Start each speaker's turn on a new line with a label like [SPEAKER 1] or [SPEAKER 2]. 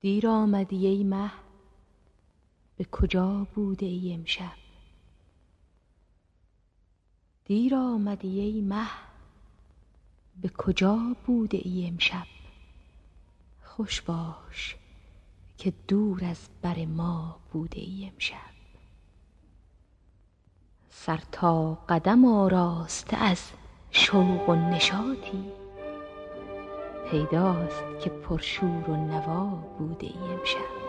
[SPEAKER 1] دیر آمدی ای مه. به کجا بوده ای امشب؟ دیر آمدی ای مه. به کجا بوده ای امشب؟ خوش باش که دور از بر ما بوده ای امشب. سر تا قدم آراسته از شوق و نشاطی. پیداست که پرشور و نوا بوده ای امشب